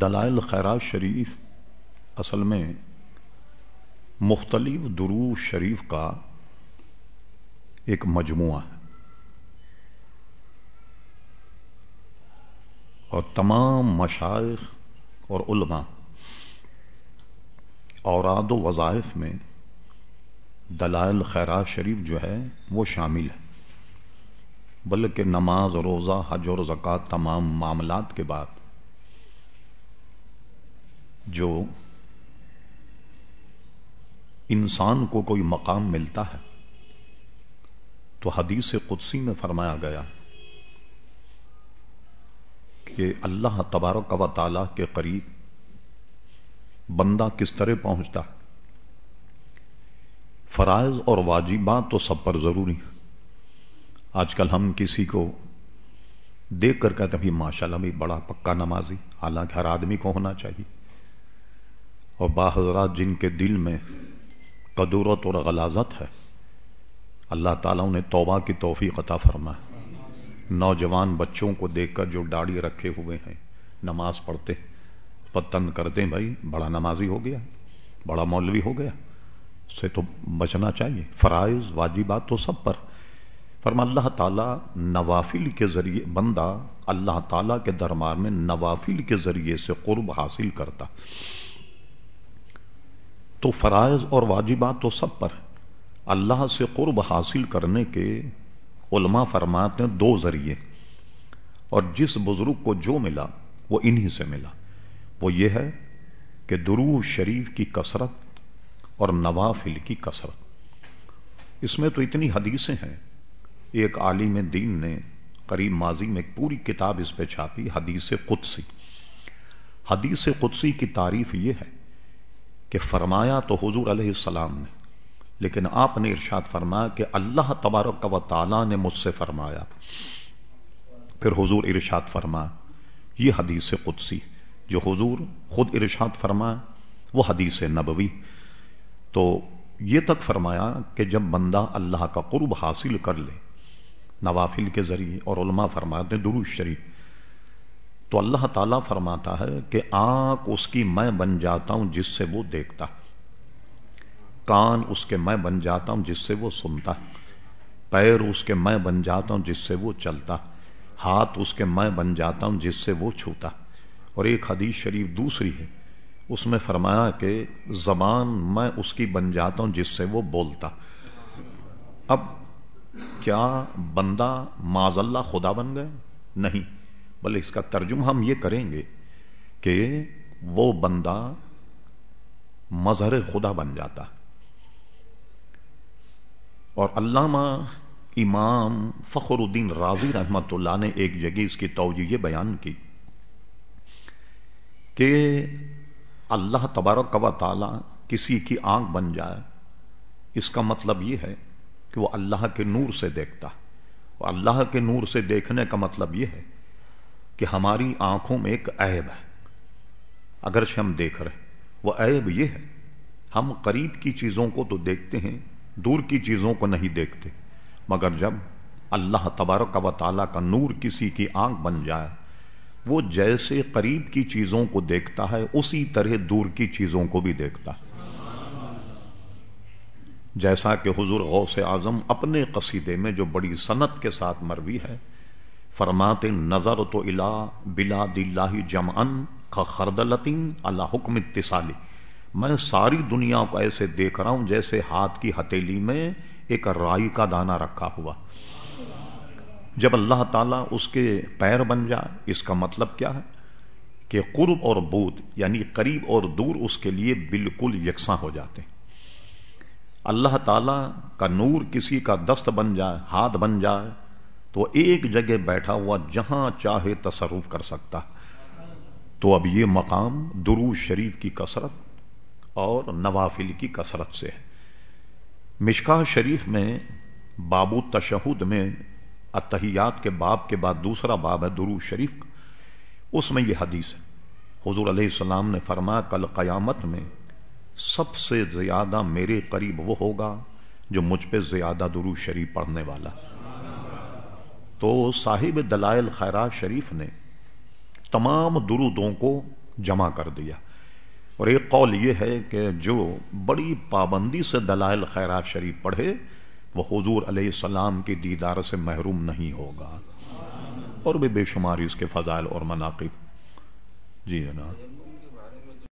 دلائل خیرات شریف اصل میں مختلف درو شریف کا ایک مجموعہ ہے۔ اور تمام مشائق اور علماء اوراد و وظائف میں دلائل خیرات شریف جو ہے وہ شامل ہے بلکہ نماز، روزہ، حج اور زکوٰۃ تمام معاملات کے بعد جو انسان کو کوئی مقام ملتا ہے۔ تو حدیث قدسی میں فرمایا گیا کہ اللہ تبارک و تعالی کے قریب بندہ کس طرح پہنچتا ہے۔ فرائض اور واجبات تو سب پر ضروری آج کل ہم کسی کو دیکھ کر کہتے ہیں ماشاء اللہ بھی بڑا پکا نمازی، حالانکہ ہر آدمی کو ہونا چاہیے۔ اور باحضرات جن کے دل میں قدورت اور غلازت ہے، اللہ تعالیٰ انہیں توبہ کی توفیق عطا فرما نوجوان بچوں کو دیکھ کر جو داڑھی رکھے ہوئے ہیں، نماز پڑھتے پتن کرتے بھائی، بڑا نمازی ہو گیا، بڑا مولوی ہو گیا۔ سے تو بچنا چاہیے۔ فرائض، واجبات تو سب پر۔ فرما اللہ تعالیٰ، نوافل کے ذریعے، بندہ اللہ تعالیٰ کے دربار میں نوافل کے ذریعے سے قرب حاصل کرتا۔ تو فرائض اور واجبات تو سب پر اللہ سے قرب حاصل کرنے کے علماء فرماتے ہیں دو ذریعے۔ اور جس بزرگ کو جو ملا، وہ انہی سے ملا۔ وہ یہ ہے کہ درو شریف کی کثرت اور نوافل کی کثرت۔ اس میں تو اتنی حدیثیں ہیں۔ ایک عالم دین نے قریب ماضی میں ایک پوری کتاب اس پہ چھاپی، حدیث قدسی۔ حدیث قدسی کی تعریف یہ ہے کہ فرمایا تو حضور علیہ السلام نے، لیکن آپ نے ارشاد فرمایا کہ اللہ تبارک و تعالی نے مجھ سے فرمایا۔ پھر حضور ارشاد فرما یہ حدیث قدسی، جو حضور خود ارشاد فرما وہ حدیث نبوی۔ تو یہ تک فرمایا کہ جب بندہ اللہ کا قرب حاصل کر لے، نوافل کے ذریعے اور علماء فرماتے درو شریف تو اللہ تعالیٰ فرماتا ہے کہ آنکھ اس کی میں بن جاتا ہوں جس سے وہ دیکھتا کان اس کے میں بن جاتا ہوں جس سے وہ سنتا پیر اس کے میں بن جاتا ہوں جس سے وہ چلتا ہاتھ اس کے میں بن جاتا ہوں جس سے وہ چھوتا اور ایک حدیث شریف دوسری ہے۔ اس میں فرمایا کہ زبان میں اس کی بن جاتا ہوں جس سے وہ بولتا اب کیا بندہ معذ اللہ خدا بن گئے نہیں۔ بلکہ اس کا ترجمہ ہم یہ کریں گے کہ وہ بندہ مظہر خدا بن جاتا اور علامہ امام فخر الدین راضی رحمت اللہ نے ایک جگہ اس کی توجہ بیان کی کہ اللہ تبارک و تعالی کسی کی آنکھ بن جائے، اس کا مطلب یہ ہے کہ وہ اللہ کے نور سے دیکھتا اور اللہ کے نور سے دیکھنے کا مطلب یہ ہے کہ ہماری آنکھوں میں ایک عیب ہے۔ اگرچہ ہم دیکھ رہے وہ عیب یہ ہے، ہم قریب کی چیزوں کو تو دیکھتے ہیں، دور کی چیزوں کو نہیں دیکھتے۔ مگر جب اللہ تبارک و تعالیٰ کا نور کسی کی آنکھ بن جائے، وہ جیسے قریب کی چیزوں کو دیکھتا ہے، اسی طرح دور کی چیزوں کو بھی دیکھتا ہے۔ جیسا کہ حضور غوث اعظم اپنے قصیدے میں جو بڑی صنعت کے ساتھ مروی ہے فرماتے نظر تو الا بلا دلہ جم ان خردلطین اللہ حکم اتصالی۔ میں ساری دنیا کو ایسے دیکھ رہا ہوں جیسے ہاتھ کی ہتیلی میں ایک رائی کا دانا رکھا ہوا۔ جب اللہ تعالیٰ اس کے پیر بن جائے، اس کا مطلب کیا ہے؟ کہ قرب اور بود یعنی قریب اور دور، اس کے لیے بالکل یکساں ہو جاتے ہیں۔ اللہ تعالی کا نور کسی کا دست بن جائے، ہاتھ بن جائے تو ایک جگہ بیٹھا ہوا جہاں چاہے تصرف کر سکتا تو اب یہ مقام درو شریف کی کثرت اور نوافل کی کثرت سے ہے۔ مشکا شریف میں بابو تشہد میں اتحیات کے باب کے بعد دوسرا باب ہے درو شریف اس میں یہ حدیث ہے۔ حضور علیہ السلام نے فرمایا، کل قیامت میں سب سے زیادہ میرے قریب وہ ہوگا جو مجھ پہ زیادہ درو شریف پڑھنے والا تو صاحب دلائل خیرات شریف نے تمام درودوں کو جمع کر دیا۔ اور ایک قول یہ ہے کہ جو بڑی پابندی سے دلائل خیرات شریف پڑھے، وہ حضور علیہ السلام کی دیدار سے محروم نہیں ہوگا۔ اور بھی بے شماری اس کے فضائل اور مناقب۔ جی جناب۔